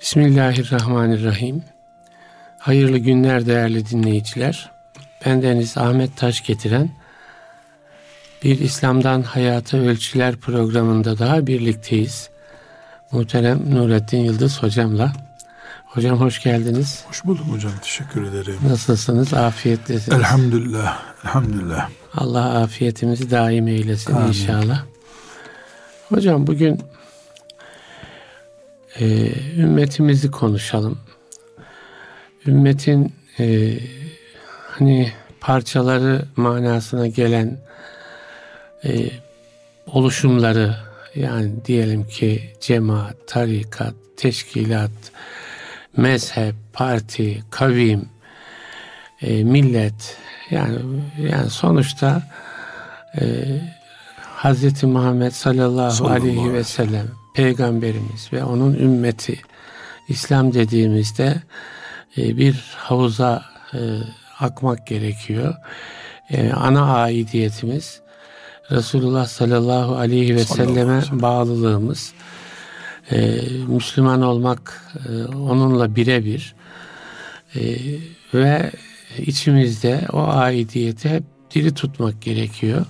Bismillahirrahmanirrahim. Hayırlı günler değerli dinleyiciler. Bendeniz Ahmet Taş getiren bir İslam'dan Hayata Ölçüler programında daha birlikteyiz. Muhterem Nurettin Yıldız hocamla. Hocam hoş geldiniz. Hoş buldum hocam. Teşekkür ederim. Nasılsınız? Afiyetlesiniz. Elhamdülillah. Elhamdülillah. Allah afiyetimizi daim eylesin Amin. inşallah. Hocam bugün e, ümmetimizi konuşalım. Ümmetin e, hani parçaları manasına gelen e, oluşumları yani diyelim ki cemaat, tarikat, teşkilat, mezhep, parti, kavim, e, millet yani yani sonuçta e, Hz. Muhammed sallallahu, sallallahu aleyhi ve sellem peygamberimiz ve onun ümmeti İslam dediğimizde e, bir havuza e, akmak gerekiyor. E, ana aidiyetimiz Resulullah sallallahu aleyhi ve selleme bağlılığımız. Müslüman olmak onunla birebir ve içimizde o aidiyeti hep diri tutmak gerekiyor.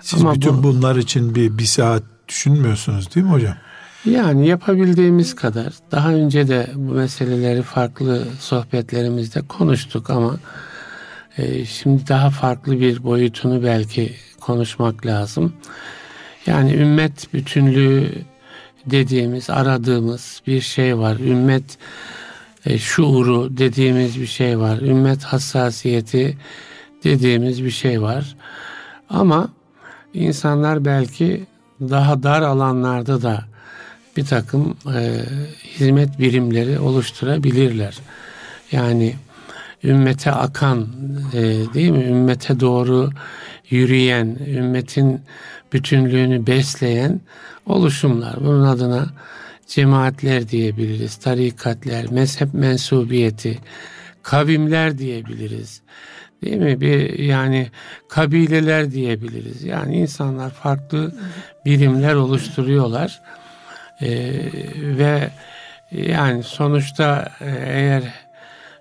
Siz Ama bütün bu, bunlar için bir, bir saat düşünmüyorsunuz değil mi hocam? Yani yapabildiğimiz kadar. Daha önce de bu meseleleri farklı sohbetlerimizde konuştuk ama e, şimdi daha farklı bir boyutunu belki konuşmak lazım. Yani ümmet bütünlüğü dediğimiz, aradığımız bir şey var. Ümmet e, şuuru dediğimiz bir şey var. Ümmet hassasiyeti dediğimiz bir şey var. Ama insanlar belki daha dar alanlarda da bir takım e, hizmet birimleri oluşturabilirler. Yani ümmete akan e, değil mi? Ümmete doğru yürüyen, ümmetin bütünlüğünü besleyen oluşumlar. Bunun adına cemaatler diyebiliriz, tarikatler, mezhep mensubiyeti, kavimler diyebiliriz. Değil mi? Bir yani kabileler diyebiliriz. Yani insanlar farklı birimler oluşturuyorlar. Ee, ve yani sonuçta e, eğer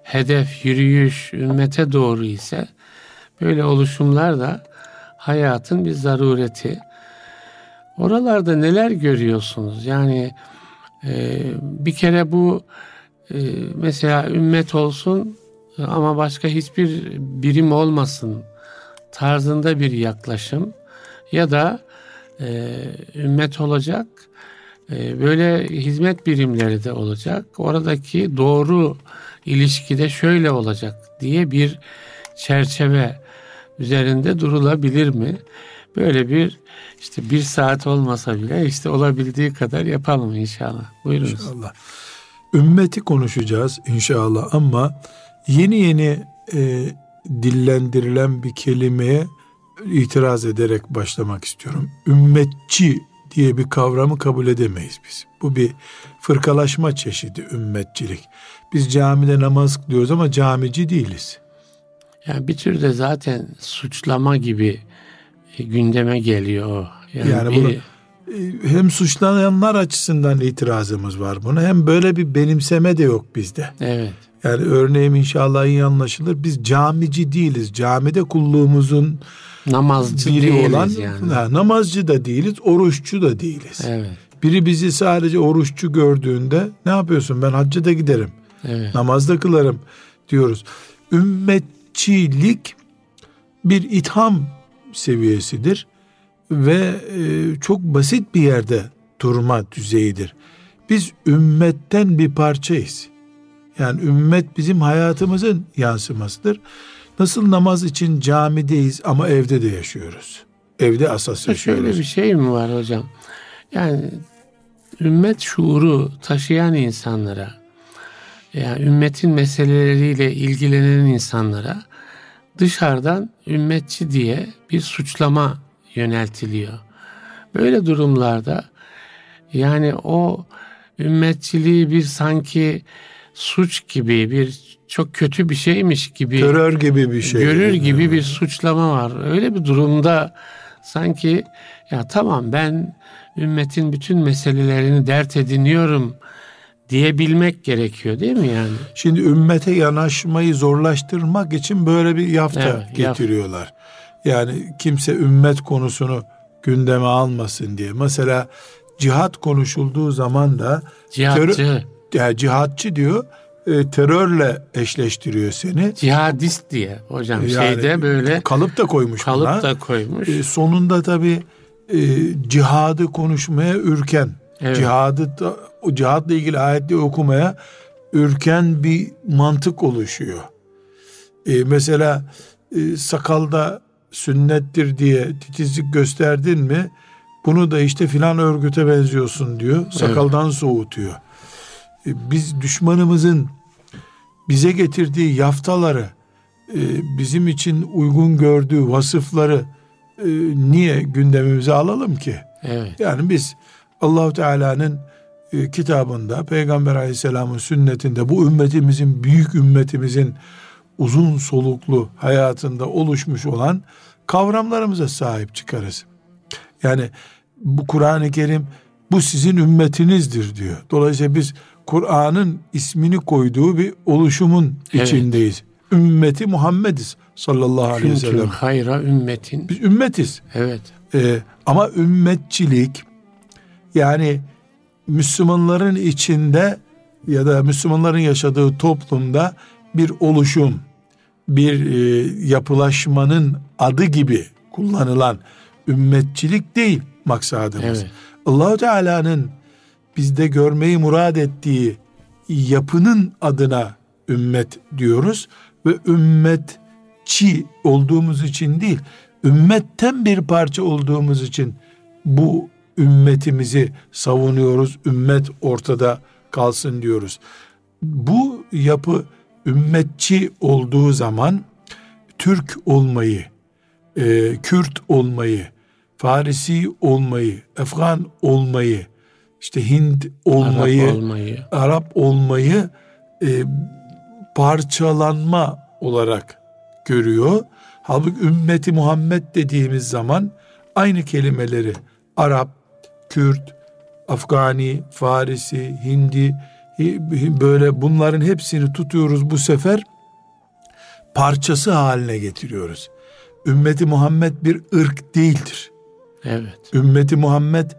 hedef yürüyüş ümmete doğru ise böyle oluşumlar da hayatın bir zarureti. Oralarda neler görüyorsunuz? Yani e, bir kere bu e, mesela ümmet olsun ama başka hiçbir birim olmasın tarzında bir yaklaşım ya da e, ümmet olacak e, böyle hizmet birimleri de olacak oradaki doğru ilişkide şöyle olacak diye bir çerçeve üzerinde durulabilir mi? Böyle bir işte bir saat olmasa bile işte olabildiği kadar yapalım inşallah. Buyurun. İnşallah. Ümmeti konuşacağız inşallah ama yeni yeni e, dillendirilen bir kelimeye itiraz ederek başlamak istiyorum. Ümmetçi diye bir kavramı kabul edemeyiz biz. Bu bir fırkalaşma çeşidi ümmetçilik. Biz camide namaz kılıyoruz ama camici değiliz. Yani bir tür de zaten suçlama gibi e, gündeme geliyor o. Yani, yani bunu e, hem suçlananlar açısından itirazımız var buna hem böyle bir benimseme de yok bizde. Evet. Yani örneğim inşallah iyi anlaşılır. Biz camici değiliz. Camide kulluğumuzun namazcı biri olan yani. ha, namazcı da değiliz, oruççu da değiliz. Evet. Biri bizi sadece oruççu gördüğünde ne yapıyorsun? Ben hacca da giderim. Evet. Namazda kılarım diyoruz. Ümmetçilik bir itham seviyesidir ve e, çok basit bir yerde durma düzeyidir. Biz ümmetten bir parçayız. Yani ümmet bizim hayatımızın yansımasıdır. Nasıl namaz için camideyiz ama evde de yaşıyoruz. Evde asas yaşıyoruz. Şöyle bir şey mi var hocam? Yani ümmet şuuru taşıyan insanlara yani ümmetin meseleleriyle ilgilenen insanlara dışarıdan ümmetçi diye bir suçlama yöneltiliyor. Böyle durumlarda yani o ümmetçiliği bir sanki suç gibi bir çok kötü bir şeymiş gibi terör gibi bir şey görür gibi bir suçlama var. Öyle bir durumda sanki ya tamam ben ümmetin bütün meselelerini dert ediniyorum diyebilmek gerekiyor değil mi yani? Şimdi ümmete yanaşmayı zorlaştırmak için böyle bir yafta evet, getiriyorlar. Yaf. Yani kimse ümmet konusunu gündeme almasın diye. Mesela cihat konuşulduğu zaman da cihatçı terör, yani cihatçı diyor e, terörle eşleştiriyor seni. Cihadist diye hocam yani, şeyde böyle kalıp da koymuş kalıp buna. da koymuş. E, sonunda tabi e, cihadı konuşmaya ürken evet. cihadı da, o cihadla ilgili ayetleri okumaya ürken bir mantık oluşuyor. E, mesela e, sakalda sünnettir diye titizlik gösterdin mi bunu da işte filan örgüte benziyorsun diyor. Sakaldan evet. soğutuyor. E, biz düşmanımızın bize getirdiği yaftaları e, bizim için uygun gördüğü vasıfları e, niye gündemimize alalım ki? Evet. Yani biz Allahu Teala'nın kitabında Peygamber Aleyhisselam'ın sünnetinde bu ümmetimizin büyük ümmetimizin uzun soluklu hayatında oluşmuş olan kavramlarımıza sahip çıkarız. Yani bu Kur'an-ı Kerim bu sizin ümmetinizdir diyor. Dolayısıyla biz Kur'an'ın ismini koyduğu bir oluşumun evet. içindeyiz. Ümmeti Muhammediz sallallahu aleyhi ve sellem. hayra ümmetin. Biz ümmetiz. Evet. Ee, ama ümmetçilik yani Müslümanların içinde ya da Müslümanların yaşadığı toplumda bir oluşum, bir e, yapılaşmanın adı gibi kullanılan ümmetçilik değil maksadımız. Evet. Allahu Teala'nın bizde görmeyi murad ettiği yapının adına ümmet diyoruz ve ümmetçi olduğumuz için değil, ümmetten bir parça olduğumuz için bu ümmetimizi savunuyoruz. Ümmet ortada kalsın diyoruz. Bu yapı ümmetçi olduğu zaman Türk olmayı, e, Kürt olmayı, Farisi olmayı, Afgan olmayı, işte Hind olmayı, Arap olmayı, Arap olmayı e, parçalanma olarak görüyor. Halbuki ümmeti Muhammed dediğimiz zaman aynı kelimeleri Arap, Kürt, Afgani, Farisi, Hindi böyle bunların hepsini tutuyoruz bu sefer parçası haline getiriyoruz. Ümmeti Muhammed bir ırk değildir. Evet. Ümmeti Muhammed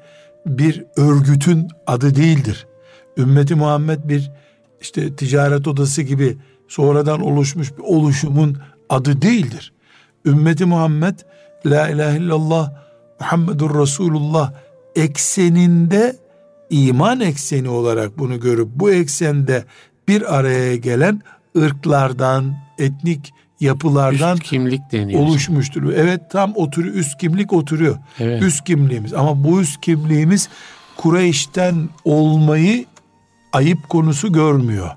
bir örgütün adı değildir. Ümmeti Muhammed bir işte ticaret odası gibi sonradan oluşmuş bir oluşumun adı değildir. Ümmeti Muhammed La ilahe illallah Muhammedur Resulullah ekseninde iman ekseni olarak bunu görüp bu eksende bir araya gelen ırklardan, etnik yapılardan üst kimlik deniyor. oluşmuştur. Evet tam oturuyor. Üst kimlik oturuyor. Evet. Üst kimliğimiz ama bu üst kimliğimiz Kureyş'ten olmayı ayıp konusu görmüyor.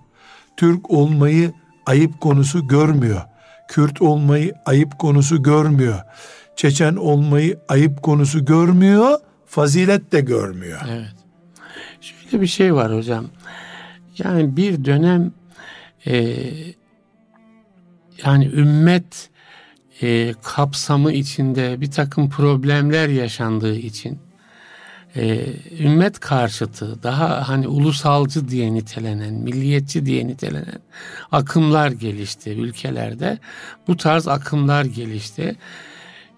Türk olmayı ayıp konusu görmüyor. Kürt olmayı ayıp konusu görmüyor. Çeçen olmayı ayıp konusu görmüyor. Fazilet de görmüyor. Evet. Şöyle bir şey var hocam. Yani bir dönem e, yani ümmet e, kapsamı içinde bir takım problemler yaşandığı için e, ümmet karşıtı daha hani ulusalcı diye nitelenen, milliyetçi diye nitelenen akımlar gelişti ülkelerde. Bu tarz akımlar gelişti.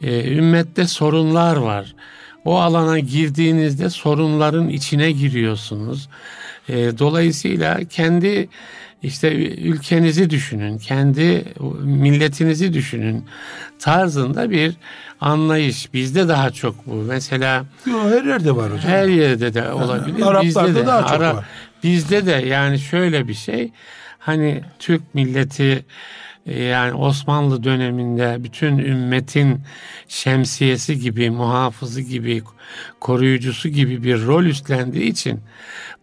E, ümmette sorunlar var. O alana girdiğinizde sorunların içine giriyorsunuz. E, dolayısıyla kendi işte ülkenizi düşünün, kendi milletinizi düşünün tarzında bir anlayış. Bizde daha çok bu. Mesela Yo, her yerde var hocam. Her yerde de olabilir. Yani, Araplarda bizde de, daha çok Ara, var. Bizde de yani şöyle bir şey. Hani Türk milleti e, yani Osmanlı döneminde bütün ümmetin şemsiyesi gibi, muhafızı gibi, koruyucusu gibi bir rol üstlendiği için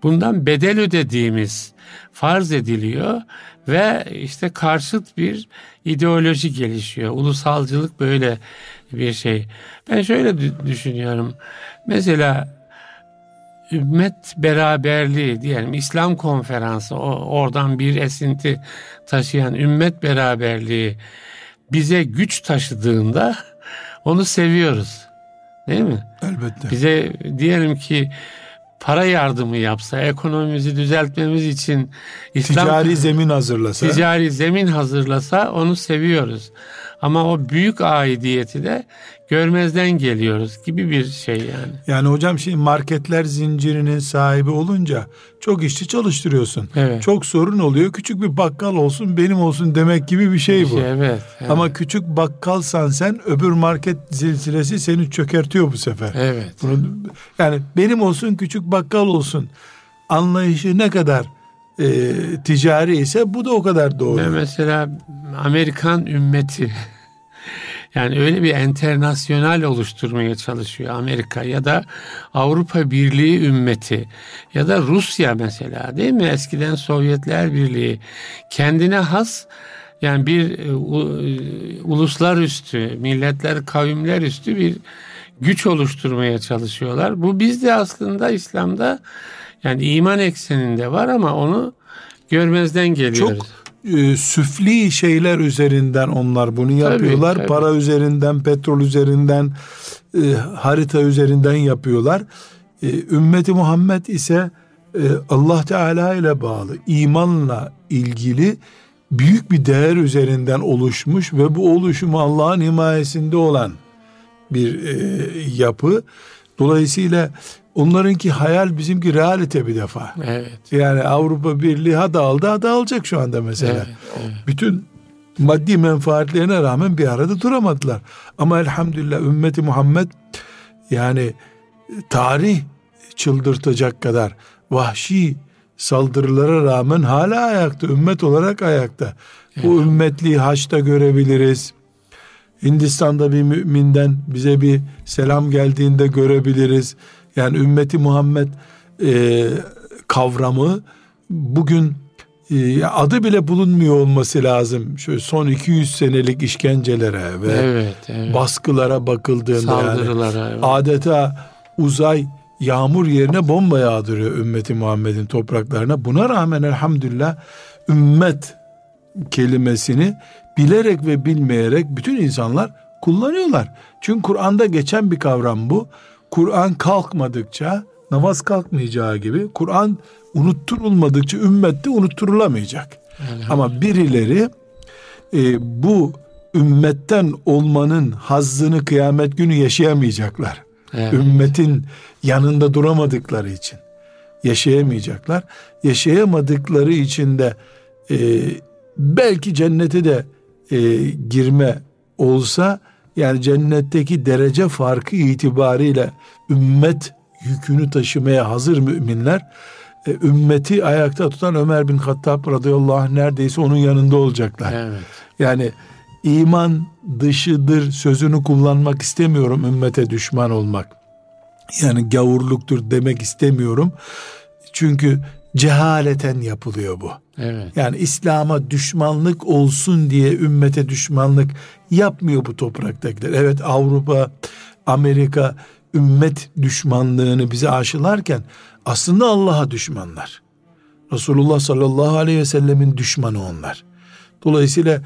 bundan bedel ödediğimiz farz ediliyor ve işte karşıt bir ideoloji gelişiyor. Ulusalcılık böyle bir şey. Ben şöyle düşünüyorum. Mesela ümmet beraberliği diyelim İslam konferansı oradan bir esinti taşıyan ümmet beraberliği bize güç taşıdığında onu seviyoruz. Değil mi? Elbette. Bize diyelim ki para yardımı yapsa, ekonomimizi düzeltmemiz için İslam ticari zemin hazırlasa, ticari zemin hazırlasa onu seviyoruz. Ama o büyük aidiyeti de görmezden geliyoruz gibi bir şey yani. Yani hocam şimdi marketler zincirinin sahibi olunca çok işçi çalıştırıyorsun. Evet. Çok sorun oluyor. Küçük bir bakkal olsun benim olsun demek gibi bir şey bu. Şey, evet, evet. Ama küçük bakkalsan sen öbür market zilzilesi seni çökertiyor bu sefer. Evet. Bunu, yani benim olsun küçük bakkal olsun anlayışı ne kadar e, ticari ise bu da o kadar doğru. Ve mesela Amerikan ümmeti yani öyle bir enternasyonal oluşturmaya çalışıyor Amerika ya da Avrupa Birliği ümmeti ya da Rusya mesela değil mi? Eskiden Sovyetler Birliği kendine has yani bir e, e, uluslar üstü, milletler, kavimler üstü bir güç oluşturmaya çalışıyorlar. Bu bizde aslında İslam'da yani iman ekseninde var ama onu görmezden geliyoruz. Çok e, süfli şeyler üzerinden onlar bunu yapıyorlar. Tabii, tabii. Para üzerinden, petrol üzerinden, e, harita üzerinden yapıyorlar. E, ümmeti Muhammed ise e, Allah Teala ile bağlı, imanla ilgili büyük bir değer üzerinden oluşmuş ve bu oluşumu Allah'ın himayesinde olan bir e, yapı. Dolayısıyla Onlarınki hayal bizimki realite bir defa. Evet. Yani Avrupa Birliği ha dağıldı ha dağılacak şu anda mesela. Evet, evet. Bütün maddi menfaatlerine rağmen bir arada duramadılar. Ama elhamdülillah ümmeti Muhammed yani tarih çıldırtacak kadar vahşi saldırılara rağmen hala ayakta, ümmet olarak ayakta. Evet. Bu ümmetliği haçta görebiliriz. Hindistan'da bir müminden bize bir selam geldiğinde görebiliriz. Yani ümmeti Muhammed e, kavramı bugün e, adı bile bulunmuyor olması lazım. Şöyle son 200 senelik işkencelere ve evet, evet. baskılara bakıldığında yani evet. adeta uzay yağmur yerine bomba yağdırıyor ümmeti Muhammed'in topraklarına. Buna rağmen elhamdülillah ümmet kelimesini bilerek ve bilmeyerek bütün insanlar kullanıyorlar. Çünkü Kur'an'da geçen bir kavram bu. Kur'an kalkmadıkça namaz kalkmayacağı gibi Kur'an unutturulmadıkça ümmette unutturulamayacak. Ama birileri e, bu ümmetten olmanın hazzını kıyamet günü yaşayamayacaklar. Evet. Ümmetin yanında duramadıkları için yaşayamayacaklar. Yaşayamadıkları için de e, belki cennete de e, girme olsa yani cennetteki derece farkı itibariyle ümmet yükünü taşımaya hazır müminler e, ümmeti ayakta tutan Ömer bin Hattab radıyallahu anh neredeyse onun yanında olacaklar. Evet. Yani iman dışıdır sözünü kullanmak istemiyorum ümmete düşman olmak. Yani gavurluktur demek istemiyorum. Çünkü cehaleten yapılıyor bu. Evet. Yani İslam'a düşmanlık olsun diye ümmete düşmanlık yapmıyor bu topraktakiler. Evet Avrupa, Amerika ümmet düşmanlığını bize aşılarken aslında Allah'a düşmanlar. Resulullah sallallahu aleyhi ve sellemin düşmanı onlar. Dolayısıyla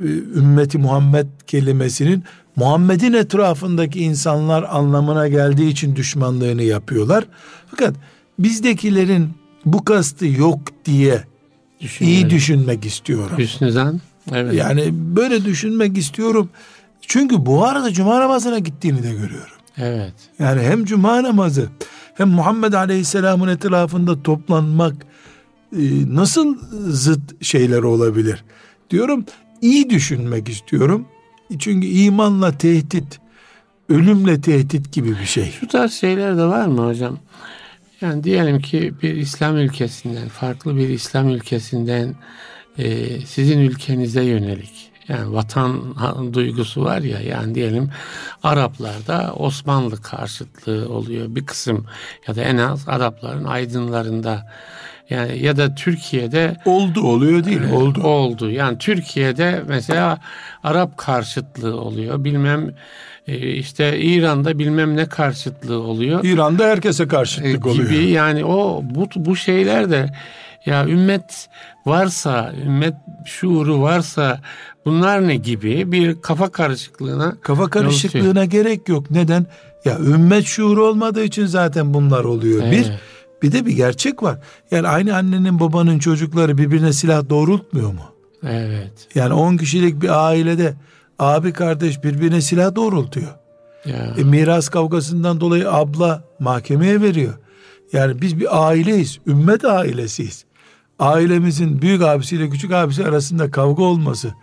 e, ümmeti Muhammed kelimesinin Muhammed'in etrafındaki insanlar anlamına geldiği için düşmanlığını yapıyorlar. Fakat bizdekilerin bu kastı yok diye iyi düşünmek istiyorum. Hüsnü Evet. Yani böyle düşünmek istiyorum. Çünkü bu arada cuma namazına gittiğini de görüyorum. Evet. Yani hem cuma namazı hem Muhammed Aleyhisselam'ın etrafında toplanmak e, nasıl zıt şeyler olabilir? Diyorum iyi düşünmek istiyorum. Çünkü imanla tehdit, ölümle tehdit gibi bir şey. Şu tarz şeyler de var mı hocam? Yani diyelim ki bir İslam ülkesinden, farklı bir İslam ülkesinden e, sizin ülkenize yönelik yani vatan duygusu var ya yani diyelim Araplarda Osmanlı karşıtlığı oluyor bir kısım ya da en az Arapların aydınlarında. Yani ya da Türkiye'de oldu oluyor değil e, oldu. oldu. Yani Türkiye'de mesela Arap karşıtlığı oluyor. Bilmem işte İran'da bilmem ne karşıtlığı oluyor İran'da herkese karşıtlık gibi oluyor gibi yani o bu bu şeyler de ya ümmet varsa, ümmet şuuru varsa bunlar ne gibi bir kafa karışıklığına kafa karışıklığına gerek yok. Neden? Ya ümmet şuuru olmadığı için zaten bunlar oluyor. Evet. Bir Bir de bir gerçek var. Yani aynı annenin babanın çocukları birbirine silah doğrultmuyor mu? Evet. Yani 10 kişilik bir ailede abi kardeş birbirine silah doğrultuyor. Ya. E, miras kavgasından dolayı abla mahkemeye veriyor. Yani biz bir aileyiz. Ümmet ailesiyiz. Ailemizin büyük abisiyle küçük abisi arasında kavga olması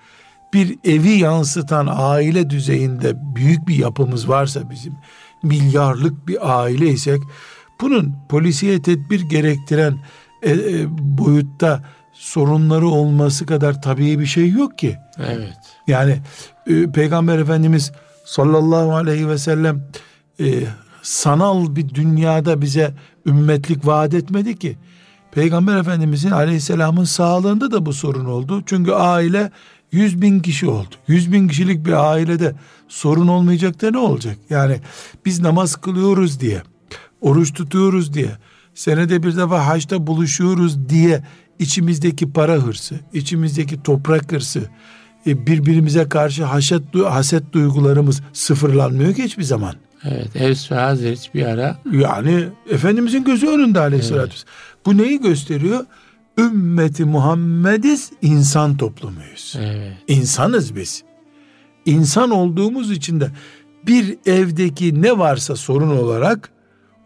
bir evi yansıtan aile düzeyinde büyük bir yapımız varsa bizim milyarlık bir aile isek bunun polisiye tedbir gerektiren e, e, boyutta sorunları olması kadar tabii bir şey yok ki. Evet. Yani e, Peygamber Efendimiz sallallahu aleyhi ve sellem e, sanal bir dünyada bize ümmetlik vaat etmedi ki. Peygamber Efendimizin aleyhisselamın sağlığında da bu sorun oldu. Çünkü aile yüz bin kişi oldu. Yüz bin kişilik bir ailede sorun olmayacak da ne olacak? Yani biz namaz kılıyoruz diye, oruç tutuyoruz diye, senede bir defa haçta buluşuyoruz diye içimizdeki para hırsı, içimizdeki toprak hırsı, e, birbirimize karşı haset, haset duygularımız sıfırlanmıyor ki hiçbir zaman. Evet, Evs ve Hazreç bir ara. Yani Efendimizin gözü önünde aleyhissalatü evet. Bu neyi gösteriyor? Ümmeti Muhammediz, insan toplumuyuz. Evet. İnsanız biz. İnsan olduğumuz için de bir evdeki ne varsa sorun olarak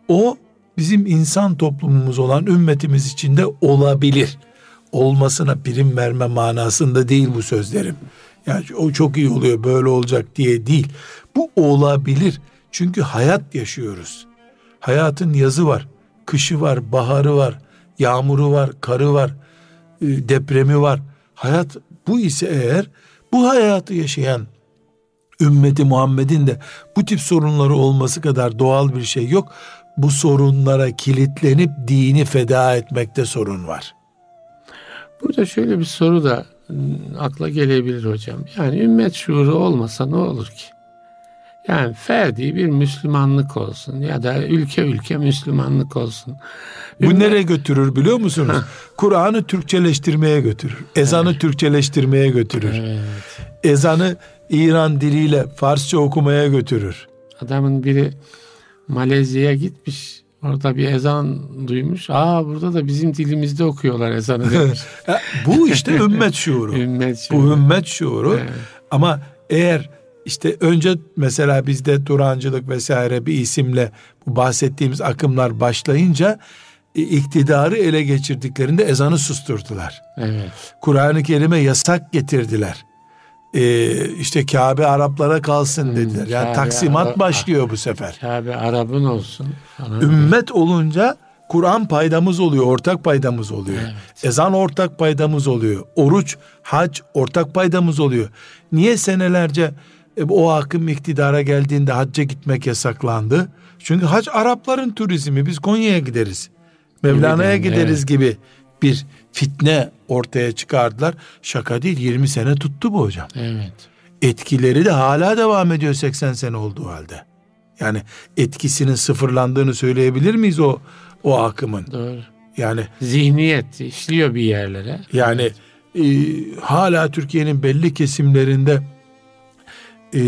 o bizim insan toplumumuz olan ümmetimiz içinde olabilir. Olmasına prim verme manasında değil bu sözlerim. Yani o çok iyi oluyor böyle olacak diye değil. Bu olabilir. Çünkü hayat yaşıyoruz. Hayatın yazı var, kışı var, baharı var, yağmuru var, karı var, e, depremi var. Hayat bu ise eğer bu hayatı yaşayan ümmeti Muhammed'in de bu tip sorunları olması kadar doğal bir şey yok. Bu sorunlara kilitlenip dini feda etmekte sorun var. Burada şöyle bir soru da ıı, akla gelebilir hocam. Yani ümmet şuuru olmasa ne olur ki? Yani ferdi bir Müslümanlık olsun ya da ülke ülke Müslümanlık olsun. Bu Ümmet... nereye götürür biliyor musunuz? Kur'an'ı Türkçeleştirmeye götürür. Ezanı evet. Türkçeleştirmeye götürür. Evet. Ezanı İran diliyle Farsça okumaya götürür. Adamın biri Malezya'ya gitmiş. Orada bir ezan duymuş. Aa burada da bizim dilimizde okuyorlar ezanı demiş. Bu işte ümmet şuuru. ümmet şuuru. Bu ümmet şuuru. Evet. Ama eğer işte önce mesela bizde Turancılık vesaire bir isimle bu bahsettiğimiz akımlar başlayınca e, iktidarı ele geçirdiklerinde ezanı susturdular. Evet. Kur'an-ı Kerim'e yasak getirdiler. Ee, işte Kabe Araplara kalsın hmm, dediler. Yani Kabe, taksimat Ara, başlıyor bu sefer. Kabe Arap'ın olsun. Ümmet olunca Kur'an paydamız oluyor, ortak paydamız oluyor. Evet. Ezan ortak paydamız oluyor. Oruç, hac ortak paydamız oluyor. Niye senelerce e, o akım iktidara geldiğinde hacca gitmek yasaklandı. Çünkü hac Arapların turizmi. Biz Konya'ya gideriz. Mevlana'ya gideriz evet. gibi bir fitne ortaya çıkardılar. Şaka değil 20 sene tuttu bu hocam. Evet. Etkileri de hala devam ediyor 80 sene olduğu halde. Yani etkisinin sıfırlandığını söyleyebilir miyiz o o akımın? Doğru. Yani zihniyet işliyor bir yerlere. Yani evet. e, hala Türkiye'nin belli kesimlerinde e,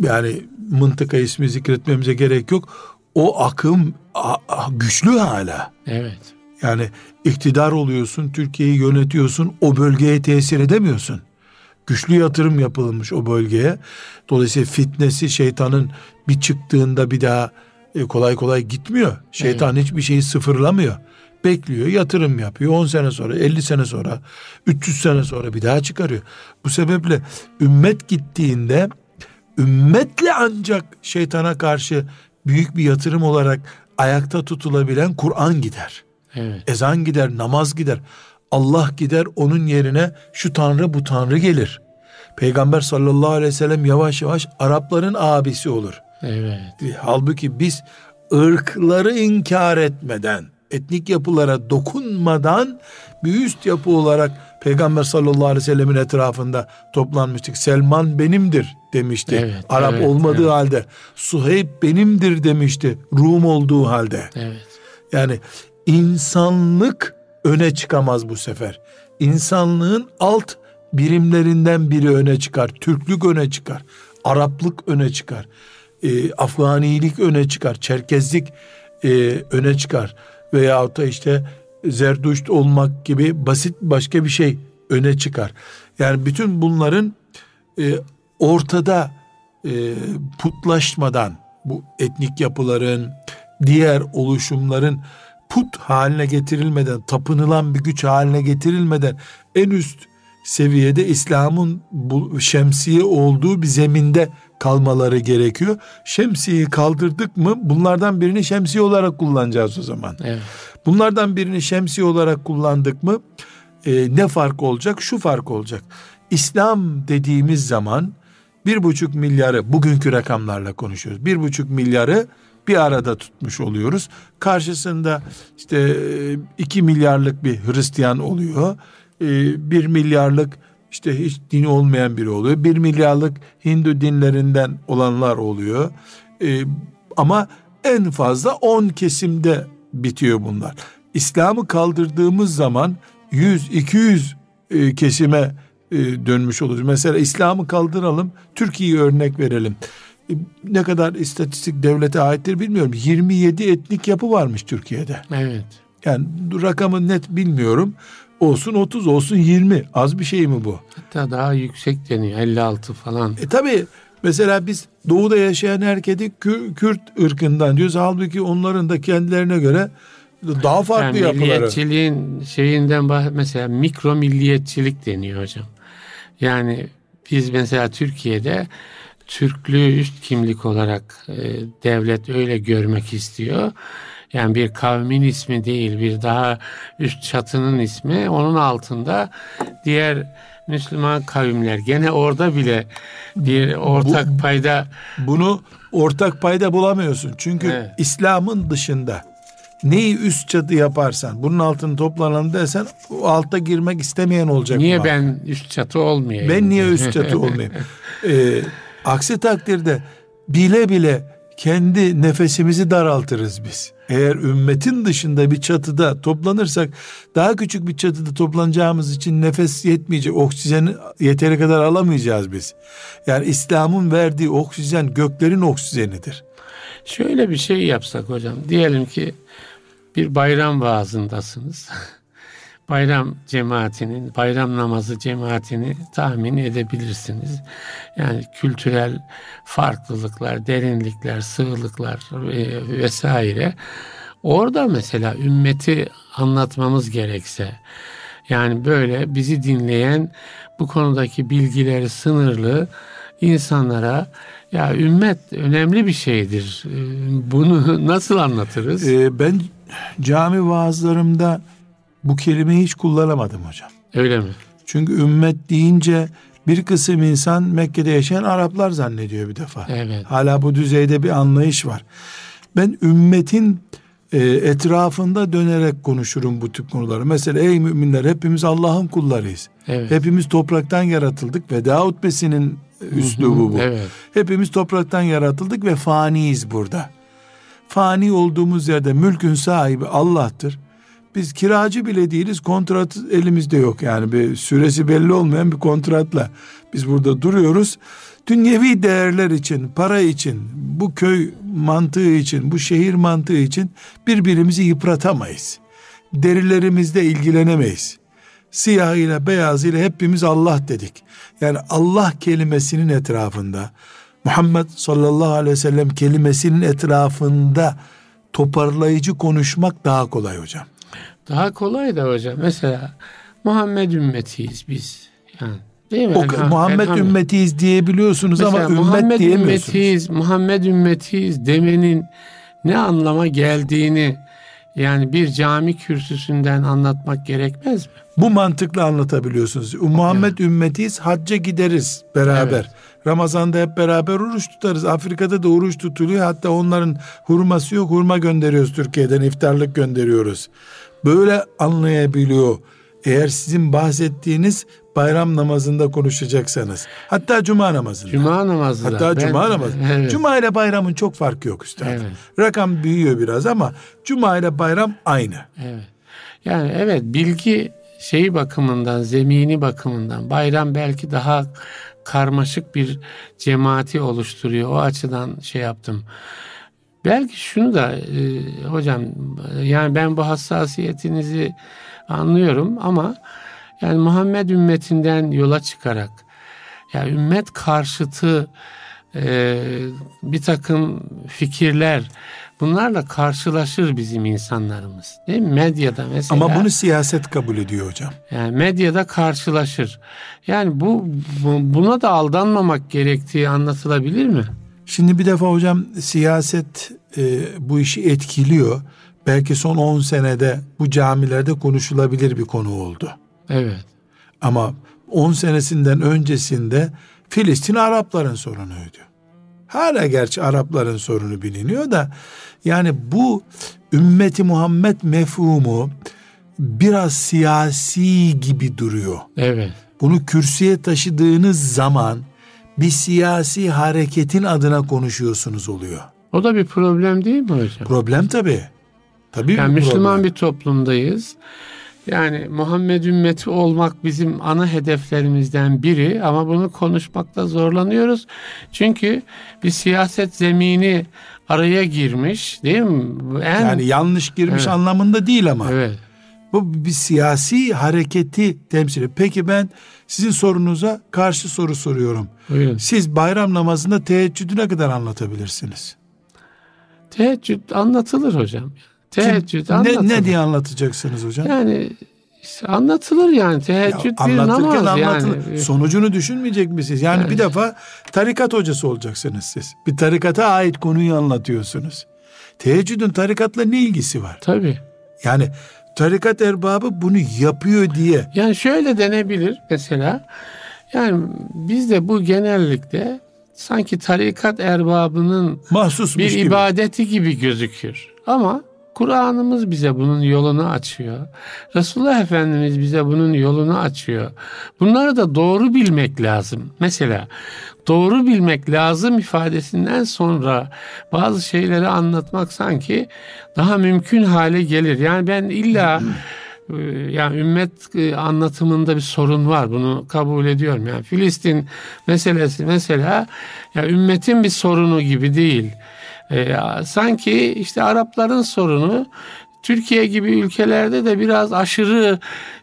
yani mıntıka ismi zikretmemize gerek yok. O akım a, a, güçlü hala. Evet. Yani iktidar oluyorsun, Türkiye'yi yönetiyorsun, o bölgeye tesir edemiyorsun. Güçlü yatırım yapılmış o bölgeye. Dolayısıyla fitnesi şeytanın bir çıktığında bir daha e, kolay kolay gitmiyor. Şeytan evet. hiçbir şeyi sıfırlamıyor. Bekliyor, yatırım yapıyor. 10 sene sonra, 50 sene sonra, 300 sene sonra bir daha çıkarıyor. Bu sebeple ümmet gittiğinde ümmetle ancak şeytana karşı büyük bir yatırım olarak ayakta tutulabilen Kur'an gider. Evet. Ezan gider, namaz gider. Allah gider onun yerine şu tanrı bu tanrı gelir. Peygamber sallallahu aleyhi ve sellem yavaş yavaş Arapların abisi olur. Evet. Halbuki biz ırkları inkar etmeden, etnik yapılara dokunmadan bir üst yapı olarak Peygamber sallallahu aleyhi ve sellemin etrafında toplanmıştık. Selman benimdir demişti. Evet, Arap evet, olmadığı evet. halde. Suheyb benimdir demişti. Rum olduğu halde. Evet. Yani insanlık öne çıkamaz bu sefer. İnsanlığın alt birimlerinden biri öne çıkar. Türklük öne çıkar. Araplık öne çıkar. E, Afganilik öne çıkar. Çerkezlik e, öne çıkar. veyahut da işte zerduşt olmak gibi basit başka bir şey öne çıkar. Yani bütün bunların e, ortada e, putlaşmadan bu etnik yapıların diğer oluşumların put haline getirilmeden tapınılan bir güç haline getirilmeden en üst seviyede İslam'ın bu şemsiye olduğu bir zeminde kalmaları gerekiyor. Şemsiyeyi kaldırdık mı bunlardan birini şemsiye olarak kullanacağız o zaman. Evet. Bunlardan birini şemsiye olarak kullandık mı e, ne fark olacak? Şu fark olacak. İslam dediğimiz zaman bir buçuk milyarı bugünkü rakamlarla konuşuyoruz. Bir buçuk milyarı bir arada tutmuş oluyoruz. Karşısında işte e, iki milyarlık bir Hristiyan oluyor. E, bir milyarlık işte hiç dini olmayan biri oluyor. Bir milyarlık Hindu dinlerinden olanlar oluyor. E, ama en fazla on kesimde bitiyor bunlar. İslam'ı kaldırdığımız zaman 100-200 e, kesime dönmüş oluruz. Mesela İslam'ı kaldıralım, Türkiye'yi örnek verelim. Ne kadar istatistik devlete aittir bilmiyorum. 27 etnik yapı varmış Türkiye'de. Evet. Yani rakamı net bilmiyorum. Olsun 30 olsun 20 az bir şey mi bu? Hatta daha yüksek deniyor 56 falan. E tabi mesela biz doğuda yaşayan herkesi Kürt ırkından diyoruz. Halbuki onların da kendilerine göre daha farklı yani yapıları. Milliyetçiliğin şeyinden mesela mikro milliyetçilik deniyor hocam. Yani biz mesela Türkiye'de Türklüğü üst kimlik olarak e, devlet öyle görmek istiyor. Yani bir kavmin ismi değil, bir daha üst çatının ismi. Onun altında diğer Müslüman kavimler gene orada bile bir ortak Bu, payda bunu ortak payda bulamıyorsun. Çünkü evet. İslam'ın dışında neyi üst çatı yaparsan bunun altını toplanan dersen o alta girmek istemeyen olacak. Niye ben üst çatı olmayayım? Ben niye üst çatı olmayayım? ee, aksi takdirde bile bile kendi nefesimizi daraltırız biz. Eğer ümmetin dışında bir çatıda toplanırsak daha küçük bir çatıda toplanacağımız için nefes yetmeyecek. Oksijeni yeteri kadar alamayacağız biz. Yani İslam'ın verdiği oksijen göklerin oksijenidir. Şöyle bir şey yapsak hocam. Diyelim ki bir bayram vaazındasınız. bayram cemaatinin, bayram namazı cemaatini tahmin edebilirsiniz. Yani kültürel farklılıklar, derinlikler, sığlıklar e, vesaire. Orada mesela ümmeti anlatmamız gerekse, yani böyle bizi dinleyen bu konudaki bilgileri sınırlı insanlara ya ümmet önemli bir şeydir. E, bunu nasıl anlatırız? Ee, ben cami vaazlarımda bu kelimeyi hiç kullanamadım hocam. Öyle mi? Çünkü ümmet deyince bir kısım insan Mekke'de yaşayan Araplar zannediyor bir defa. Evet. Hala bu düzeyde bir anlayış var. Ben ümmetin e, etrafında dönerek konuşurum bu tip konuları. Mesela ey müminler hepimiz Allah'ın kullarıyız. Evet. Hepimiz topraktan yaratıldık. Veda hutbesinin üslubu bu. Evet. Hepimiz topraktan yaratıldık ve faniyiz burada. Fani olduğumuz yerde mülkün sahibi Allah'tır. Biz kiracı bile değiliz. Kontrat elimizde yok. Yani bir süresi belli olmayan bir kontratla biz burada duruyoruz. Dünyevi değerler için, para için, bu köy mantığı için, bu şehir mantığı için birbirimizi yıpratamayız. Derilerimizle ilgilenemeyiz. Siyahıyla beyazıyla hepimiz Allah dedik. Yani Allah kelimesinin etrafında Muhammed sallallahu aleyhi ve sellem kelimesinin etrafında toparlayıcı konuşmak daha kolay hocam. Daha kolay da hocam. Mesela Muhammed ümmetiyiz biz. Yani Değil mi? O, Elham, Muhammed elham. ümmetiyiz diyebiliyorsunuz Mesela ama ümmet Muhammed diyemiyorsunuz. Ümmetiyiz, Muhammed ümmetiyiz demenin ne anlama geldiğini yani bir cami kürsüsünden anlatmak gerekmez mi? Bu mantıkla anlatabiliyorsunuz. Muhammed evet. ümmetiyiz, hacca gideriz beraber. Evet. Ramazan'da hep beraber oruç tutarız. Afrika'da da oruç tutuluyor. Hatta onların hurması yok. Hurma gönderiyoruz Türkiye'den. iftarlık gönderiyoruz. Böyle anlayabiliyor. Eğer sizin bahsettiğiniz bayram namazında konuşacaksanız. Hatta cuma namazında. Cuma namazında. Hatta ben, cuma namazı. Evet. Cuma ile bayramın çok farkı yok üstad. Evet. Rakam büyüyor biraz ama cuma ile bayram aynı. Evet. Yani evet bilgi şeyi bakımından, zemini bakımından bayram belki daha karmaşık bir cemaati oluşturuyor. O açıdan şey yaptım. Belki şunu da e, hocam yani ben bu hassasiyetinizi anlıyorum ama yani Muhammed ümmetinden yola çıkarak ya yani ümmet karşıtı e, bir takım fikirler bunlarla karşılaşır bizim insanlarımız. Değil mi? Medyada mesela. Ama bunu siyaset kabul ediyor hocam. Yani medyada karşılaşır. Yani bu, bu buna da aldanmamak gerektiği anlatılabilir mi? Şimdi bir defa hocam siyaset e, bu işi etkiliyor. Belki son 10 senede bu camilerde konuşulabilir bir konu oldu. Evet. Ama 10 senesinden öncesinde Filistin Arapların sorunuydu. Hala gerçi Arapların sorunu biliniyor da yani bu ümmeti Muhammed mefhumu biraz siyasi gibi duruyor. Evet. Bunu kürsüye taşıdığınız zaman bir siyasi hareketin adına konuşuyorsunuz oluyor. O da bir problem değil mi hocam? Problem tabii. Tabii yani bir Müslüman problem. bir toplumdayız. Yani Muhammed ümmeti olmak bizim ana hedeflerimizden biri ama bunu konuşmakta zorlanıyoruz. Çünkü bir siyaset zemini araya girmiş değil mi? En... Yani yanlış girmiş evet. anlamında değil ama. Evet. Bu bir siyasi hareketi temsil ediyor. Peki ben sizin sorunuza karşı soru soruyorum. Buyurun. Siz bayram namazında teheccüdü ne kadar anlatabilirsiniz? Teheccüd anlatılır hocam. Teheccüd Kim, anlatılır. Ne, ne diye anlatacaksınız hocam? Yani işte anlatılır yani teheccüd ya, bir namaz anlatılır. yani. Sonucunu düşünmeyecek misiniz? Yani, yani bir defa tarikat hocası olacaksınız siz. Bir tarikata ait konuyu anlatıyorsunuz. Teheccüdün tarikatla ne ilgisi var? Tabii. Yani tarikat erbabı bunu yapıyor diye. Yani şöyle denebilir mesela. Yani bizde bu genellikle sanki tarikat erbabının mahsusmuş bir gibi. ibadeti gibi gözükür. Ama Kur'an'ımız bize bunun yolunu açıyor. Resulullah Efendimiz bize bunun yolunu açıyor. Bunları da doğru bilmek lazım. Mesela doğru bilmek lazım ifadesinden sonra bazı şeyleri anlatmak sanki daha mümkün hale gelir. Yani ben illa e, yani ümmet e, anlatımında bir sorun var. Bunu kabul ediyorum. Yani Filistin meselesi mesela ya ümmetin bir sorunu gibi değil. E, sanki işte Arapların sorunu Türkiye gibi ülkelerde de biraz aşırı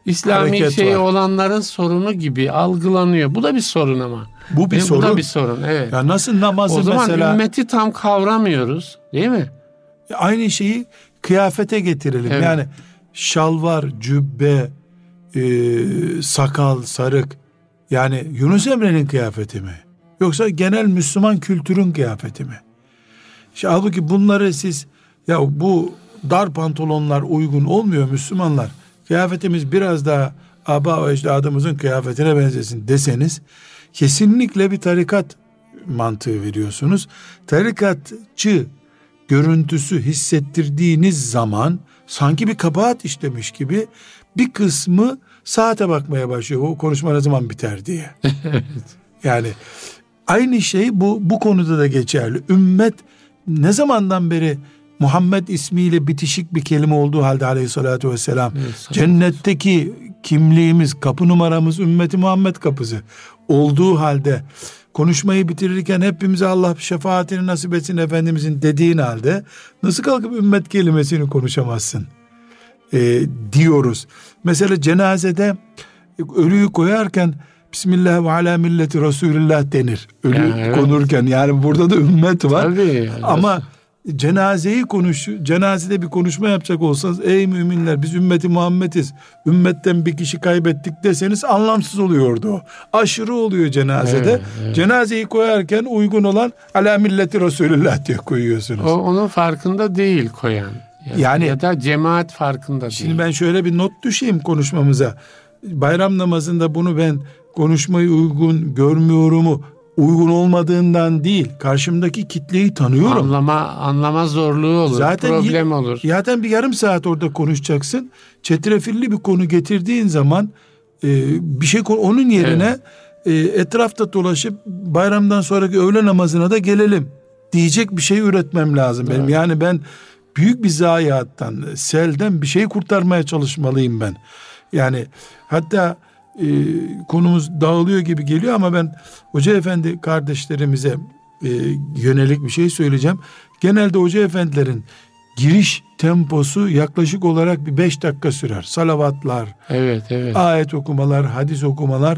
İslami Hareket şeyi var. olanların sorunu gibi algılanıyor. Bu da bir sorun ama. Bu bir sorun. Bu da bir sorun evet. Ya nasıl namazı mesela. O zaman mesela... ümmeti tam kavramıyoruz değil mi? Aynı şeyi kıyafete getirelim. Evet. Yani şalvar, cübbe, e, sakal, sarık. Yani Yunus Emre'nin kıyafeti mi? Yoksa genel Müslüman kültürün kıyafeti mi? İşte halbuki bunları siz ya bu dar pantolonlar uygun olmuyor Müslümanlar. Kıyafetimiz biraz daha aba ve ecdadımızın kıyafetine benzesin deseniz kesinlikle bir tarikat mantığı veriyorsunuz. Tarikatçı görüntüsü hissettirdiğiniz zaman sanki bir kabahat işlemiş gibi bir kısmı saate bakmaya başlıyor. O konuşma ne zaman biter diye. yani aynı şey bu bu konuda da geçerli. Ümmet ne zamandan beri Muhammed ismiyle bitişik bir kelime olduğu halde aleyhissalatü vesselam evet, cennetteki kimliğimiz kapı numaramız ümmeti Muhammed kapısı olduğu halde konuşmayı bitirirken hepimize Allah şefaatini nasip etsin Efendimizin dediğin halde nasıl kalkıp ümmet kelimesini konuşamazsın e, diyoruz. Mesela cenazede ölüyü koyarken Bismillah ve ala milleti Resulullah denir. Ölü yani, evet. konurken yani burada da ümmet var. Tabii yani. Ama cenazeyi konuş, cenazede bir konuşma yapacak olsanız ey müminler biz ümmeti Muhammediz. Ümmetten bir kişi kaybettik deseniz anlamsız oluyordu o. Aşırı oluyor cenazede. Evet, evet. Cenazeyi koyarken uygun olan ala milleti Resulullah diye koyuyorsunuz. O onun farkında değil koyan. Ya, yani ya da cemaat farkında değil. Şimdi ben şöyle bir not düşeyim konuşmamıza. Bayram namazında bunu ben konuşmayı uygun görmüyorumu uygun olmadığından değil karşımdaki kitleyi tanıyorum. Anlama anlama zorluğu olur. Zaten problem olur. Zaten bir yarım saat orada konuşacaksın. Çetrefilli bir konu getirdiğin zaman e, bir şey onun yerine evet. e, etrafta dolaşıp bayramdan sonraki öğle namazına da gelelim diyecek bir şey üretmem lazım evet. benim. Yani ben büyük bir zayiattan, selden bir şey kurtarmaya çalışmalıyım ben. Yani hatta e, konumuz dağılıyor gibi geliyor ama ben Hoca Efendi kardeşlerimize e, yönelik bir şey söyleyeceğim. Genelde hoca efendilerin giriş temposu yaklaşık olarak bir beş dakika sürer. Salavatlar, evet, evet. ayet okumalar, hadis okumalar.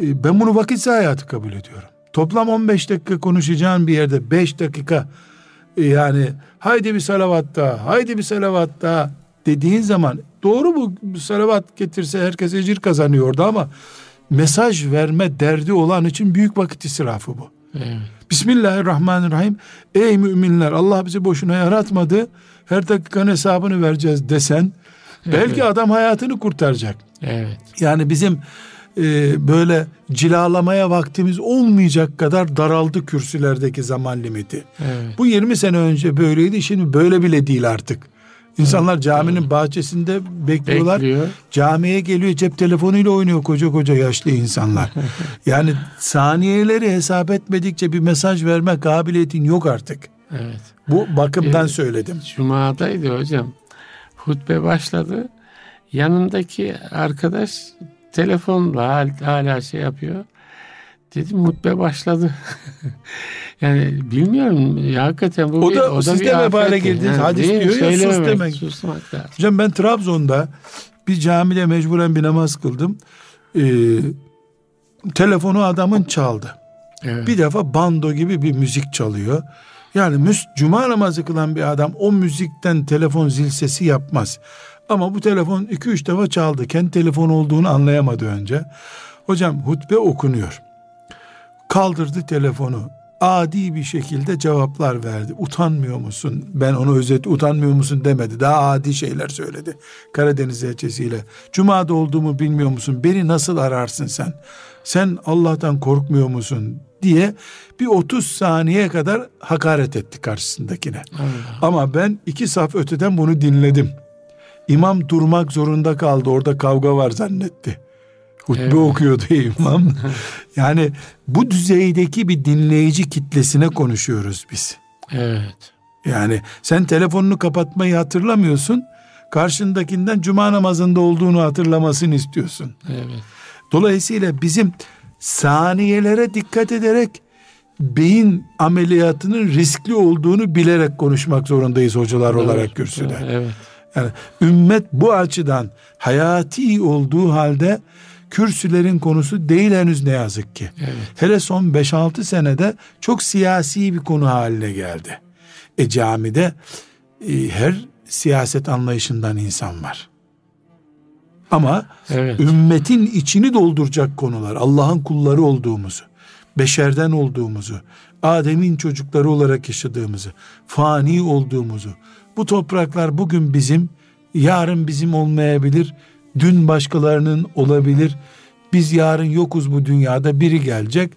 E, ben bunu vakit hayatı kabul ediyorum. Toplam 15 dakika konuşacağın bir yerde 5 dakika e, yani haydi bir salavatta, haydi bir salavatta dediğin zaman doğru bu salavat getirse herkes ecir kazanıyor orada ama mesaj verme derdi olan için büyük vakit israfı bu. Evet. Bismillahirrahmanirrahim. Ey müminler Allah bizi boşuna yaratmadı. Her dakikanın hesabını vereceğiz desen evet. belki adam hayatını kurtaracak. Evet. Yani bizim e, böyle cilalamaya vaktimiz olmayacak kadar daraldı kürsülerdeki zaman limiti. Evet. Bu 20 sene önce böyleydi şimdi böyle bile değil artık. İnsanlar caminin bahçesinde bekliyorlar. Bekliyor. Camiye geliyor cep telefonuyla oynuyor koca koca yaşlı insanlar. yani saniyeleri hesap etmedikçe bir mesaj verme kabiliyetin yok artık. Evet. Bu bakımdan ee, söyledim. Cuma'daydı hocam. Hutbe başladı. Yanındaki arkadaş telefonla hala şey yapıyor. Dedim hutbe başladı. yani bilmiyorum ya hakikaten bu o da, bir, o siz da de vebale girdiniz. Yani, Hadis diyor ya sus demek. Susmak lazım. Hocam ben Trabzon'da bir camide mecburen bir namaz kıldım. Ee, telefonu adamın çaldı. Evet. Bir defa bando gibi bir müzik çalıyor. Yani müs cuma namazı kılan bir adam o müzikten telefon zil sesi yapmaz. Ama bu telefon iki üç defa çaldı. Kendi telefon olduğunu anlayamadı önce. Hocam hutbe okunuyor. Kaldırdı telefonu. Adi bir şekilde cevaplar verdi. Utanmıyor musun? Ben onu özet utanmıyor musun demedi. Daha adi şeyler söyledi. Karadeniz elçisiyle. Cuma'da olduğumu bilmiyor musun? Beni nasıl ararsın sen? Sen Allah'tan korkmuyor musun? diye bir 30 saniye kadar hakaret etti karşısındakine. Allah. Ama ben iki saf öteden bunu dinledim. İmam durmak zorunda kaldı. Orada kavga var zannetti. Hutbe evet. okuyordu imam. yani bu düzeydeki bir dinleyici kitlesine konuşuyoruz biz. Evet. Yani sen telefonunu kapatmayı hatırlamıyorsun. Karşındakinden cuma namazında olduğunu hatırlamasını istiyorsun. Evet. Dolayısıyla bizim saniyelere dikkat ederek beyin ameliyatının riskli olduğunu bilerek konuşmak zorundayız hocalar evet, olarak kürsüde. Evet. Yani ümmet bu açıdan hayati olduğu halde kürsülerin konusu değil henüz ne yazık ki. Evet. Hele son 5-6 senede çok siyasi bir konu haline geldi. E camide e, her siyaset anlayışından insan var. Ama evet. ümmetin içini dolduracak konular, Allah'ın kulları olduğumuzu, beşerden olduğumuzu, Adem'in çocukları olarak yaşadığımızı, fani olduğumuzu, bu topraklar bugün bizim, yarın bizim olmayabilir, dün başkalarının olabilir. Biz yarın yokuz bu dünyada, biri gelecek,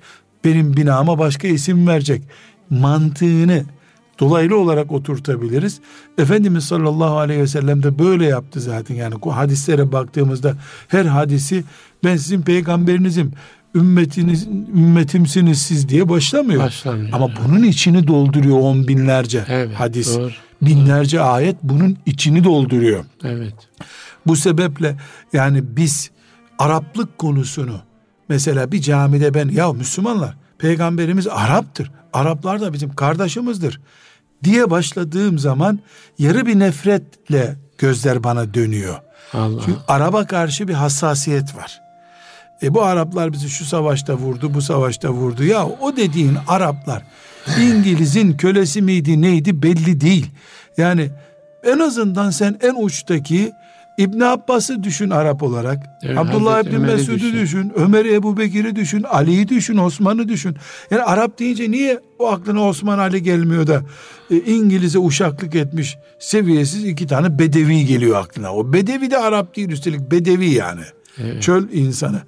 benim binama başka isim verecek. Mantığını dolaylı olarak oturtabiliriz. Efendimiz sallallahu aleyhi ve sellem de böyle yaptı zaten. Yani bu hadislere baktığımızda her hadisi ben sizin peygamberinizim, ümmetiniz, ümmetimsiniz siz diye başlamıyor. Başlamıyor. Ama bunun içini dolduruyor on binlerce evet, hadis. Doğru. Binlerce ayet bunun içini dolduruyor. Evet. Bu sebeple yani biz Araplık konusunu mesela bir camide ben ya Müslümanlar peygamberimiz Arap'tır. Araplar da bizim kardeşimizdir diye başladığım zaman yarı bir nefretle gözler bana dönüyor. Allah. Çünkü Arap'a karşı bir hassasiyet var. E bu Araplar bizi şu savaşta vurdu, bu savaşta vurdu. Ya o dediğin Araplar İngiliz'in kölesi miydi neydi belli değil. Yani en azından sen en uçtaki İbn Abbas'ı düşün Arap olarak. Evet, Abdullah İbn Mesud'u düşün. düşün. Ömer Ebu Bekir'i düşün. Ali'yi düşün. Osman'ı düşün. Yani Arap deyince niye o aklına Osman Ali gelmiyor da e, İngiliz'e uşaklık etmiş seviyesiz iki tane bedevi geliyor aklına. O bedevi de Arap değil üstelik bedevi yani. Evet. Çöl insanı.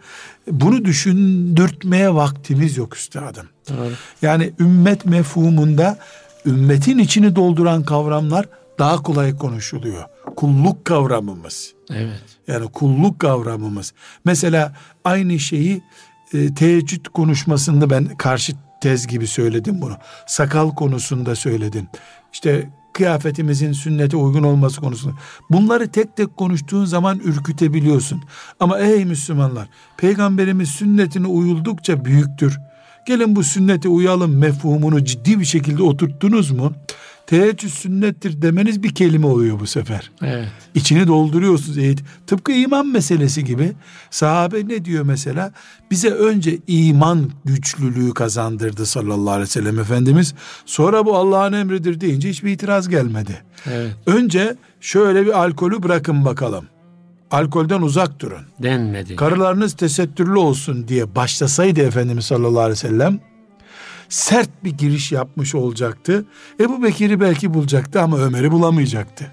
Bunu düşündürtmeye vaktimiz yok üstadım. Doğru. Yani ümmet mefhumunda ümmetin içini dolduran kavramlar daha kolay konuşuluyor. Kulluk kavramımız. Evet. Yani kulluk kavramımız. Mesela aynı şeyi e, teheccüd konuşmasında ben karşı tez gibi söyledim bunu. Sakal konusunda söyledim. İşte kıyafetimizin sünnete uygun olması konusunda. Bunları tek tek konuştuğun zaman ürkütebiliyorsun. Ama ey Müslümanlar, peygamberimiz sünnetine uyuldukça büyüktür gelin bu sünnete uyalım mefhumunu ciddi bir şekilde oturttunuz mu? Teheccüd sünnettir demeniz bir kelime oluyor bu sefer. Evet. İçini dolduruyorsunuz eğit. Tıpkı iman meselesi gibi. Sahabe ne diyor mesela? Bize önce iman güçlülüğü kazandırdı sallallahu aleyhi ve sellem Efendimiz. Sonra bu Allah'ın emridir deyince hiçbir itiraz gelmedi. Evet. Önce şöyle bir alkolü bırakın bakalım. Alkolden uzak durun. Denmedi. Karılarınız tesettürlü olsun diye başlasaydı Efendimiz sallallahu aleyhi ve sellem sert bir giriş yapmış olacaktı. Ebu Bekir'i belki bulacaktı ama Ömer'i bulamayacaktı.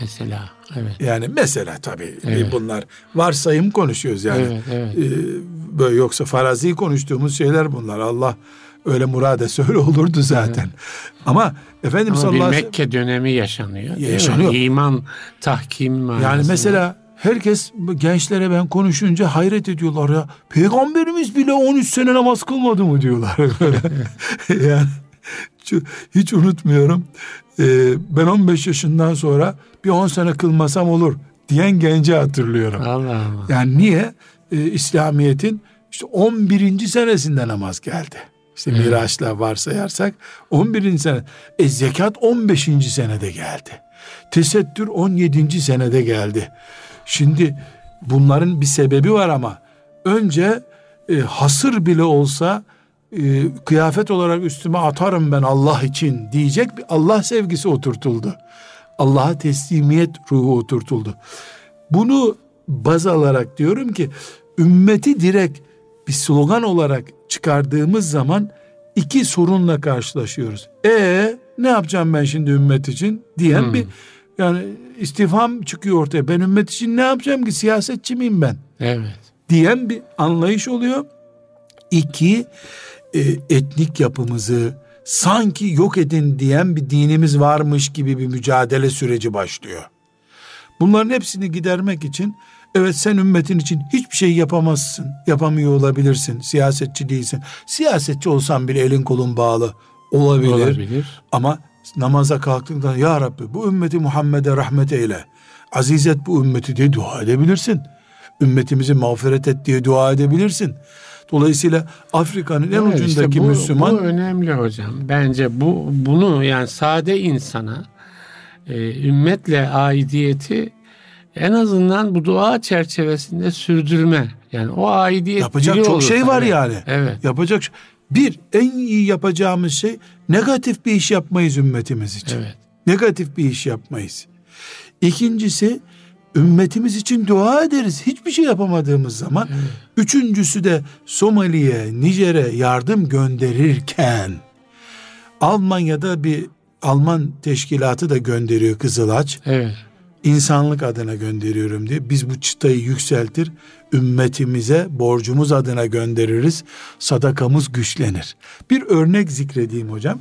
Mesela evet. Yani mesela tabii Evet. bunlar varsayım konuşuyoruz yani. Evet, evet. Ee, böyle yoksa farazi konuştuğumuz şeyler bunlar. Allah öyle murade öyle olurdu zaten. Ama Efendimiz Ama sallallahu aleyhi ve Mekke dönemi yaşanıyor. mi? Yaşanıyor. İman tahkim manasında. Yani mesela herkes gençlere ben konuşunca hayret ediyorlar ya. Peygamberimiz bile 13 sene namaz kılmadı mı diyorlar. yani hiç unutmuyorum. Ee, ben 15 yaşından sonra bir 10 sene kılmasam olur diyen genci hatırlıyorum. Allah Allah. Yani niye? Ee, İslamiyet'in işte 11. senesinde namaz geldi. İşte Evet. Miraç'la varsayarsak 11. sene. E zekat 15. senede geldi. Tesettür 17. senede geldi. Şimdi bunların bir sebebi var ama önce e, hasır bile olsa e, kıyafet olarak üstüme atarım ben Allah için diyecek bir Allah sevgisi oturtuldu. Allah'a teslimiyet ruhu oturtuldu. Bunu baz alarak diyorum ki ümmeti direkt bir slogan olarak çıkardığımız zaman iki sorunla karşılaşıyoruz. E ne yapacağım ben şimdi ümmet için diyen Hmm. bir yani istifham çıkıyor ortaya. Ben ümmet için ne yapacağım ki siyasetçi miyim ben? Evet. diyen bir anlayış oluyor. İki, e, etnik yapımızı sanki yok edin diyen bir dinimiz varmış gibi bir mücadele süreci başlıyor. Bunların hepsini gidermek için evet sen ümmetin için hiçbir şey yapamazsın, yapamıyor olabilirsin, siyasetçi değilsin. Siyasetçi olsan bile elin kolun bağlı olabilir. Olabilir. Ama namaza kalktığında ya Rabbi bu ümmeti Muhammed'e rahmet eyle. Aziz et bu ümmeti diye dua edebilirsin. Ümmetimizi mağfiret et diye dua edebilirsin. Dolayısıyla Afrika'nın en Evet, işte ucundaki bu, Müslüman Bu önemli hocam. Bence bu bunu yani sade insana e, ümmetle aidiyeti en azından bu dua çerçevesinde sürdürme. Yani o aidiyet yapacak çok olursa, şey var yani. Evet. Yapacak bir en iyi yapacağımız şey negatif bir iş yapmayız ümmetimiz için. Evet. Negatif bir iş yapmayız. İkincisi ümmetimiz için dua ederiz. Hiçbir şey yapamadığımız zaman. Üçüncüsü de Somali'ye, Nijer'e yardım gönderirken Almanya'da bir Alman teşkilatı da gönderiyor Kızılaç. Evet. İnsanlık adına gönderiyorum diye. Biz bu çıtayı yükseltir, ümmetimize borcumuz adına göndeririz. Sadakamız güçlenir. Bir örnek zikredeyim hocam.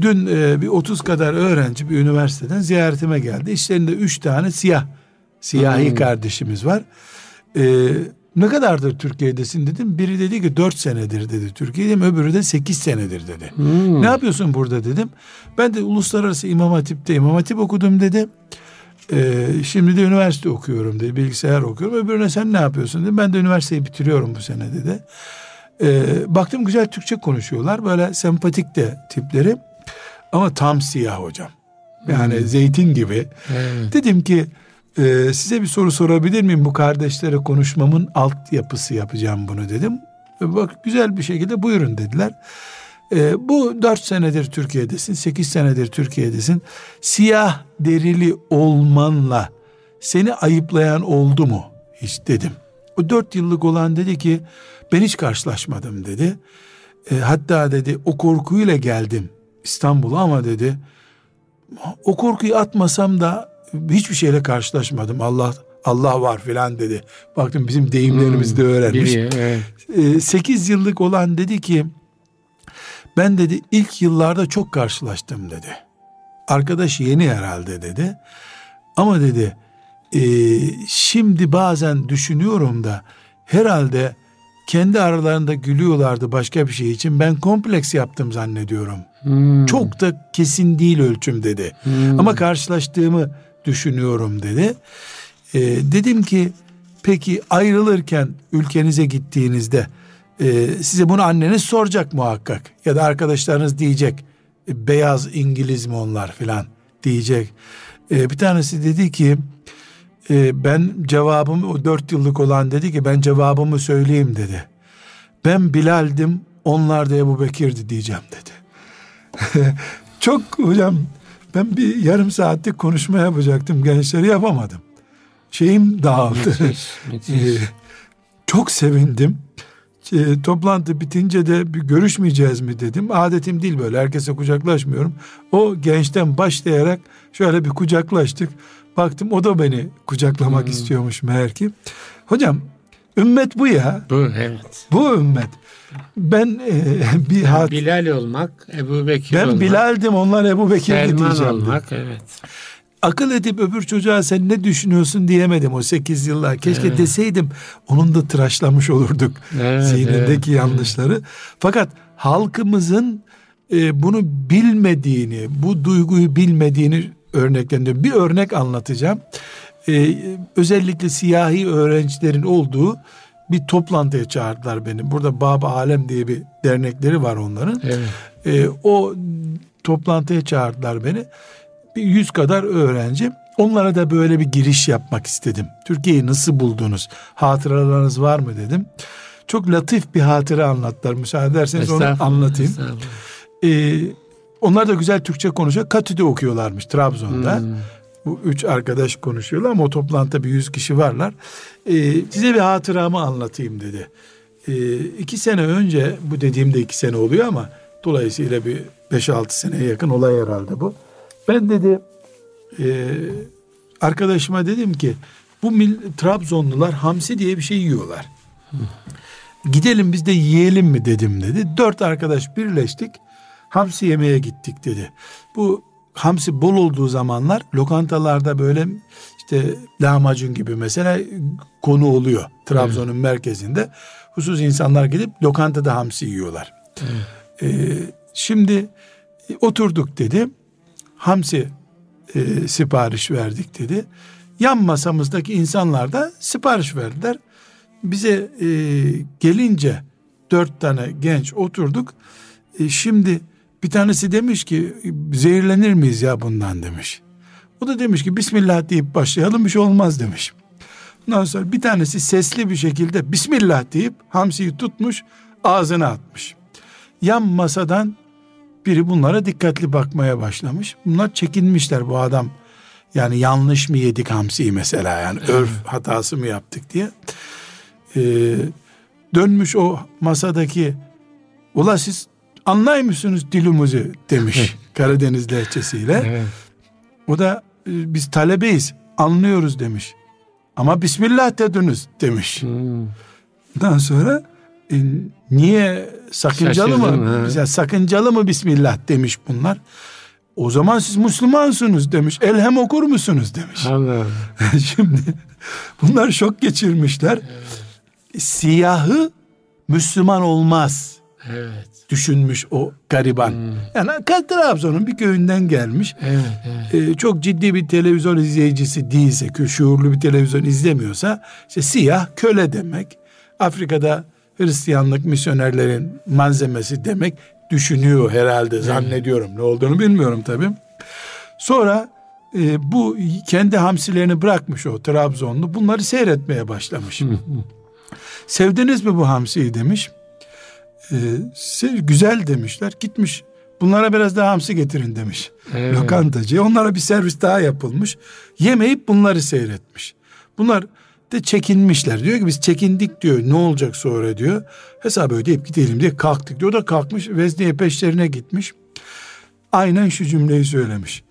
Dün e, bir 30 kadar öğrenci bir üniversiteden ziyaretime geldi. İşlerinde 3 tane siyah, siyahi Hmm. kardeşimiz var. E, ne kadardır Türkiye'desin dedim. Biri dedi ki 4 senedir dedi Türkiye'deyim. Öbürü de 8 senedir dedi. Hmm. Ne yapıyorsun burada dedim. Ben de uluslararası İmam Hatip'te İmam Hatip okudum dedi. Ee, şimdi de üniversite okuyorum dedi. Bilgisayar okuyorum. Öbürüne sen ne yapıyorsun dedi. Ben de üniversiteyi bitiriyorum bu sene dedi. Ee, baktım güzel Türkçe konuşuyorlar. Böyle sempatik de tipleri. Ama tam siyah hocam. Yani zeytin gibi. Evet. Dedim ki e, size bir soru sorabilir miyim? Bu kardeşlere konuşmamın altyapısı yapacağım bunu dedim. Bak güzel bir şekilde buyurun dediler. E, bu dört senedir Türkiye'desin, sekiz senedir Türkiye'desin. Siyah derili olmanla seni ayıplayan oldu mu? Hiç dedim. O dört yıllık olan dedi ki ben hiç karşılaşmadım dedi. E, hatta dedi o korkuyla geldim İstanbul'a ama dedi o korkuyu atmasam da hiçbir şeyle karşılaşmadım. Allah Allah var filan dedi. Baktım bizim deyimlerimizi de öğrenmiş. Biliyor, evet. 8 yıllık olan dedi ki ben dedi ilk yıllarda çok karşılaştım dedi. Arkadaş yeni herhalde dedi. Ama dedi "e, şimdi bazen düşünüyorum da herhalde kendi aralarında gülüyorlardı başka bir şey için. Ben kompleks yaptım zannediyorum. Hmm. Çok da kesin değil ölçüm dedi. Hmm. Ama karşılaştığımı düşünüyorum dedi. Ee, dedim ki peki ayrılırken ülkenize gittiğinizde Ee, size bunu anneniz soracak muhakkak. Ya da arkadaşlarınız diyecek. E, beyaz İngiliz mi onlar filan diyecek. Ee, bir tanesi dedi ki e, ben cevabımı o dört yıllık olan dedi ki ben cevabımı söyleyeyim dedi. Ben Bilal'dim onlar da Ebu Bekir'di diyeceğim dedi. Çok hocam ben bir yarım saatlik konuşma yapacaktım gençleri yapamadım. Şeyim dağıldı. Müthiş, müthiş. Ee, çok sevindim. E, toplantı bitince de bir görüşmeyeceğiz mi dedim. Adetim değil böyle herkese kucaklaşmıyorum. O gençten başlayarak şöyle bir kucaklaştık. Baktım o da beni kucaklamak hmm. istiyormuş meğer ki. Hocam ümmet bu ya. Bu evet. Bu ümmet. Ben e, bir hat... Bilal olmak, Ebu Bekir ben olmak. Ben Bilal'dim onlar Ebu Bekir'di Selman diyeceğim. olmak evet. Akıl edip öbür çocuğa sen ne düşünüyorsun diyemedim o sekiz yıllar. Keşke evet. deseydim onun da tıraşlamış olurduk evet, zihnindeki evet, yanlışları. Evet. Fakat halkımızın e, bunu bilmediğini, bu duyguyu bilmediğini örneklendiriyorum. Bir örnek anlatacağım. E, özellikle siyahi öğrencilerin olduğu bir toplantıya çağırdılar beni. Burada Baba Alem diye bir dernekleri var onların. Evet. E, o toplantıya çağırdılar beni. Bir yüz kadar öğrenci. Onlara da böyle bir giriş yapmak istedim. Türkiye'yi nasıl buldunuz? Hatıralarınız var mı dedim. Çok latif bir hatıra anlattılar. Müsaade ederseniz onu anlatayım. Ee, onlar da güzel Türkçe konuşuyor. Katü'de okuyorlarmış Trabzon'da. Hmm. Bu üç arkadaş konuşuyorlar ama o toplantıda bir yüz kişi varlar. Ee, size bir hatıramı anlatayım dedi. Ee, iki sene önce bu dediğimde iki sene oluyor ama dolayısıyla bir beş altı seneye yakın olay herhalde bu. Ben dedi e, arkadaşıma dedim ki bu mil, Trabzonlular hamsi diye bir şey yiyorlar. Gidelim biz de yiyelim mi dedim dedi. Dört arkadaş birleştik. Hamsi yemeye gittik dedi. Bu hamsi bol olduğu zamanlar lokantalarda böyle işte lahmacun gibi mesela konu oluyor Trabzon'un evet. merkezinde. Husus insanlar gidip lokantada hamsi yiyorlar. Evet. Ee, şimdi oturduk dedi. Hamsi e, sipariş verdik dedi. Yan masamızdaki insanlar da sipariş verdiler. Bize e, gelince dört tane genç oturduk. E, şimdi bir tanesi demiş ki zehirlenir miyiz ya bundan demiş. O da demiş ki Bismillah deyip başlayalım bir şey olmaz demiş. Ondan sonra bir tanesi sesli bir şekilde Bismillah deyip hamsiyi tutmuş ağzına atmış. Yan masadan biri bunlara dikkatli bakmaya başlamış. Bunlar çekinmişler bu adam. Yani yanlış mı yedik hamsiyi mesela yani örf hatası mı yaptık diye. Ee, dönmüş o masadaki ula siz anlay mısınız dilimizi demiş Karadeniz lehçesiyle. Evet. O da e, biz talebeyiz anlıyoruz demiş. Ama Bismillah dediniz demiş. Hmm. Ondan sonra niye sakıncalı Şaşırdım, mı? Bize sakıncalı mı Bismillah demiş bunlar. O zaman siz Müslümansınız demiş. Elhem okur musunuz demiş. Allah. Şimdi bunlar şok geçirmişler. Evet. Siyahı Müslüman olmaz. Evet. Düşünmüş o gariban. Hmm. Yani Trabzon'un bir köyünden gelmiş. Evet, evet. Ee, çok ciddi bir televizyon izleyicisi değilse, şuurlu bir televizyon izlemiyorsa, işte siyah köle demek. Afrika'da Hristiyanlık misyonerlerin malzemesi demek düşünüyor herhalde zannediyorum. Ne olduğunu bilmiyorum tabii. Sonra e, bu kendi hamsilerini bırakmış o Trabzonlu. Bunları seyretmeye başlamış. Sevdiniz mi bu hamsiyi demiş. E, güzel demişler. Gitmiş bunlara biraz daha hamsi getirin demiş. Evet. Lokantacı. Onlara bir servis daha yapılmış. Yemeyip bunları seyretmiş. Bunlar de çekinmişler. Diyor ki biz çekindik diyor. Ne olacak sonra diyor. Hesabı ödeyip gidelim diye kalktık diyor. O da kalkmış vezniye peşlerine gitmiş. Aynen şu cümleyi söylemiş.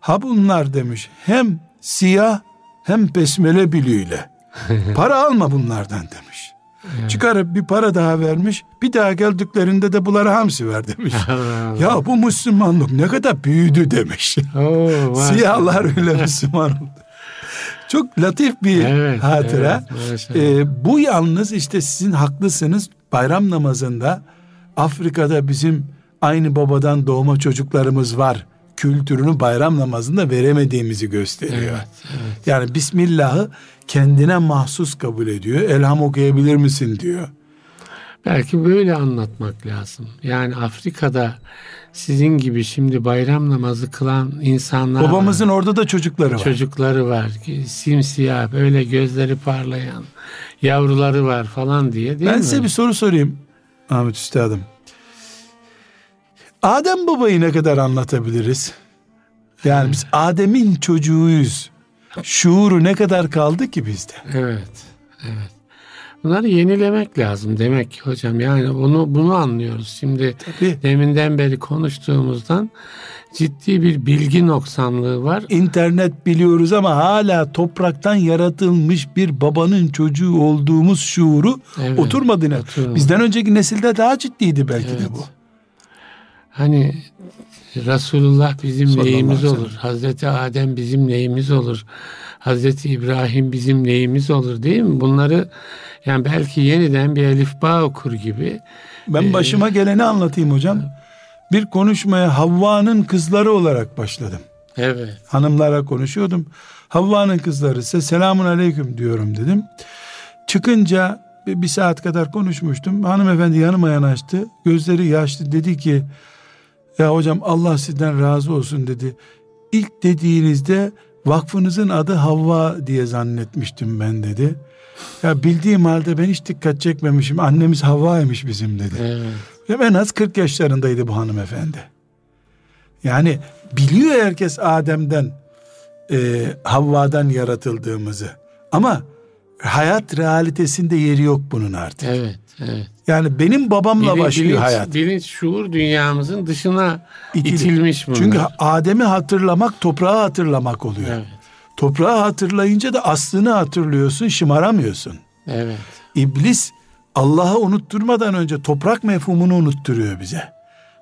Ha bunlar demiş hem siyah hem besmele bilüyle. Para alma bunlardan demiş. Evet. Çıkarıp bir para daha vermiş. Bir daha geldiklerinde de bunlara hamsi ver demiş. ya bu Müslümanlık ne kadar büyüdü demiş. Oo, Siyahlar bile Müslüman oldu. Çok latif bir evet, hatıra. Evet, ee, bu yalnız işte sizin haklısınız. Bayram namazında Afrika'da bizim aynı babadan doğma çocuklarımız var kültürünü bayram namazında veremediğimizi gösteriyor. Evet, evet. Yani Bismillah'ı kendine mahsus kabul ediyor. Elham okuyabilir misin diyor. Belki böyle anlatmak lazım. Yani Afrika'da sizin gibi şimdi bayram namazı kılan insanlar Babamızın var. orada da çocukları var. Çocukları var. Simsiyah böyle gözleri parlayan yavruları var falan diye değil ben mi? size bir soru sorayım Ahmet Üstadım. Adem babayı ne kadar anlatabiliriz? Yani biz Adem'in çocuğuyuz. Şuuru ne kadar kaldı ki bizde? Evet. Evet. Bunları yenilemek lazım demek ki hocam. Yani bunu bunu anlıyoruz. Şimdi Tabii. deminden beri konuştuğumuzdan ciddi bir bilgi noksanlığı var. İnternet biliyoruz ama hala topraktan yaratılmış bir babanın çocuğu olduğumuz şuuru evet, oturmadı. Oturmadı. Bizden önceki nesilde daha ciddiydi belki evet. de bu. Hani Resulullah bizim Sallallahu neyimiz olur. Hazreti Adem bizim neyimiz olur. Hazreti İbrahim bizim neyimiz olur değil mi? Bunları yani belki yeniden bir elifba okur gibi. Ben ee, başıma geleni anlatayım hocam. Bir konuşmaya Havva'nın kızları olarak başladım. Evet. Hanımlara konuşuyordum. Havva'nın kızları ise selamun aleyküm diyorum dedim. Çıkınca bir, bir saat kadar konuşmuştum. Hanımefendi yanıma yanaştı. Gözleri yaşlı dedi ki ya hocam Allah sizden razı olsun dedi. İlk dediğinizde vakfınızın adı Havva diye zannetmiştim ben dedi. Ya bildiğim halde ben hiç dikkat çekmemişim. Annemiz Havva'ymış bizim dedi. Evet. Ve en az 40 yaşlarındaydı bu hanımefendi. Yani biliyor herkes Adem'den e, Havva'dan yaratıldığımızı. Ama hayat realitesinde yeri yok bunun artık. Evet, evet. Yani benim babamla bilinç, başlıyor bilinç, hayat. Bilinç, şuur dünyamızın dışına İtil, itilmiş bunlar. Çünkü Adem'i hatırlamak toprağı hatırlamak oluyor. Evet. Toprağı hatırlayınca da aslını hatırlıyorsun, şımaramıyorsun. Evet. İblis Allah'ı unutturmadan önce toprak mefhumunu unutturuyor bize.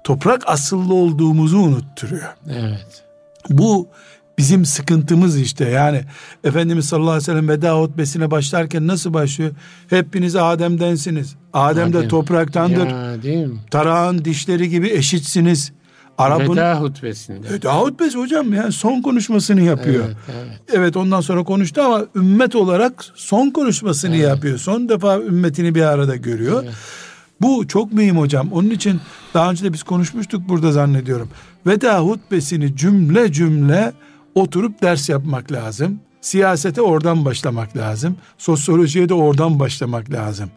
Toprak asıllı olduğumuzu unutturuyor. Evet. Bu bizim sıkıntımız işte. Yani Efendimiz sallallahu aleyhi ve sellem veda hutbesine başlarken nasıl başlıyor? Hepiniz Adem'densiniz. Adem, Adem. de topraktandır. Ya, değil mi? Tarağın dişleri gibi eşitsiniz. Arap'ın veda hutbesinde. Veda hutbesi hocam yani son konuşmasını yapıyor. Evet, evet. evet ondan sonra konuştu ama ümmet olarak son konuşmasını evet. yapıyor. Son defa ümmetini bir arada görüyor. Evet. Bu çok mühim hocam. Onun için daha önce de biz konuşmuştuk burada zannediyorum. Veda hutbesini cümle cümle oturup ders yapmak lazım. Siyasete oradan başlamak lazım. Sosyolojiye de oradan başlamak lazım.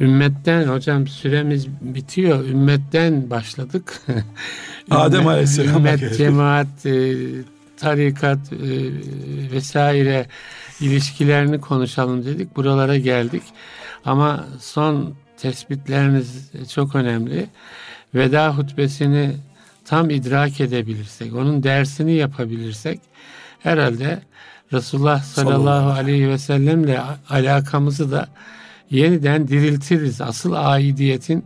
Ümmetten hocam süremiz bitiyor. Ümmetten başladık. Adem Aleyhisselam. Ümmet, cemaat, e, tarikat e, vesaire ilişkilerini konuşalım dedik. Buralara geldik. Ama son tespitleriniz çok önemli. Veda hutbesini tam idrak edebilirsek, onun dersini yapabilirsek herhalde Resulullah sallallahu aleyhi ve sellemle alakamızı da yeniden diriltiriz. Asıl aidiyetin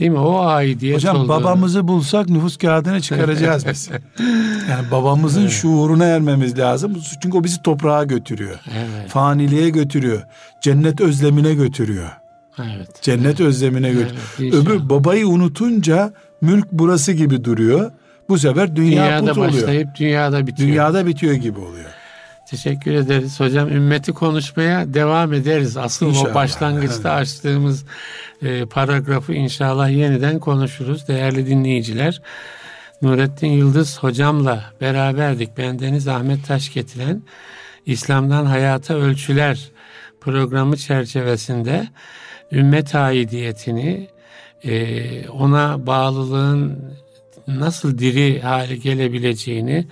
değil mi? O aidiyet Hocam olduğunu. babamızı bulsak nüfus kağıdını çıkaracağız biz. Yani babamızın evet. şuuruna ermemiz lazım. Çünkü o bizi toprağa götürüyor. Evet. Faniliğe götürüyor. Cennet özlemine götürüyor. Evet. Cennet evet. özlemine götürüyor. Evet, Öbür babayı unutunca mülk burası gibi duruyor. Bu sefer dünya dünyada put oluyor. başlayıp dünyada bitiyor. Dünyada bitiyor gibi oluyor. Teşekkür ederiz hocam. Ümmeti konuşmaya devam ederiz. Asıl inşallah. o başlangıçta evet. açtığımız e, paragrafı inşallah yeniden konuşuruz. Değerli dinleyiciler, Nurettin Yıldız hocamla beraberdik. Ben Deniz Ahmet Taş getiren İslam'dan Hayata Ölçüler programı çerçevesinde ümmet aidiyetini, e, ona bağlılığın nasıl diri hale gelebileceğini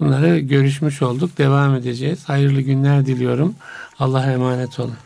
bunları görüşmüş olduk. Devam edeceğiz. Hayırlı günler diliyorum. Allah'a emanet olun.